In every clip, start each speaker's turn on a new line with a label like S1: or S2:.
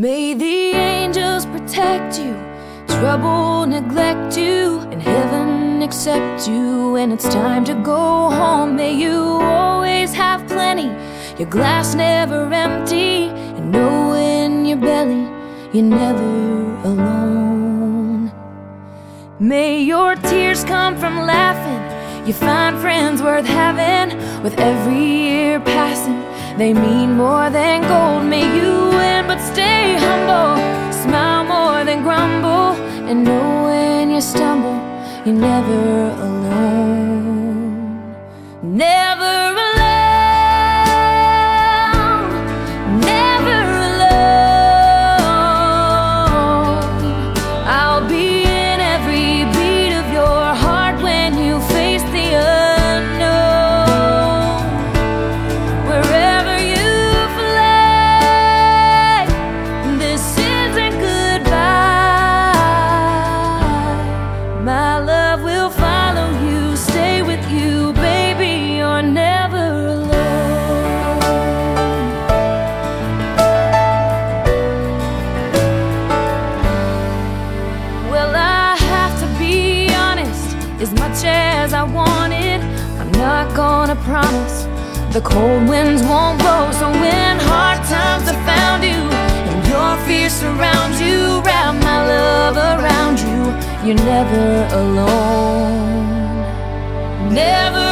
S1: May the angels protect you, trouble neglect you, and heaven accept you when it's time to go home. May you always have plenty, your glass never empty, and know in your belly you're never alone. May your tears come from laughing, you find friends worth having with every year passing. They mean more than gold. May you win, but stay you stumble, you're never alone. Much as I wanted, I'm not gonna promise the cold winds won't blow. So when hard times have found you and your fears surround you, wrap my love around you. You're never alone. Never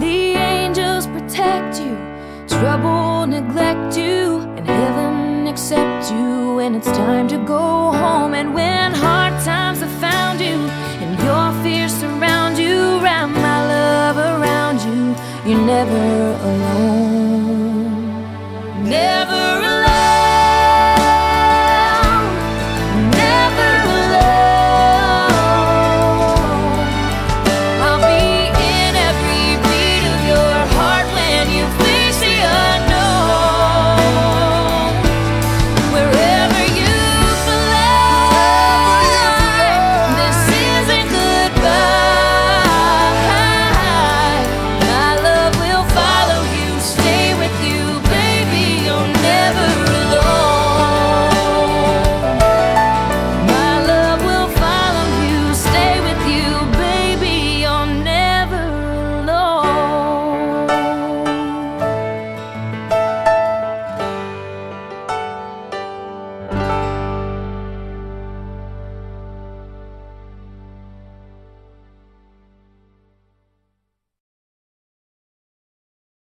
S1: The angels protect you, trouble neglect you, and heaven accept you when it's time to go home. And when hard times have found you and your fears surround you, wrap my love around you. You're. Never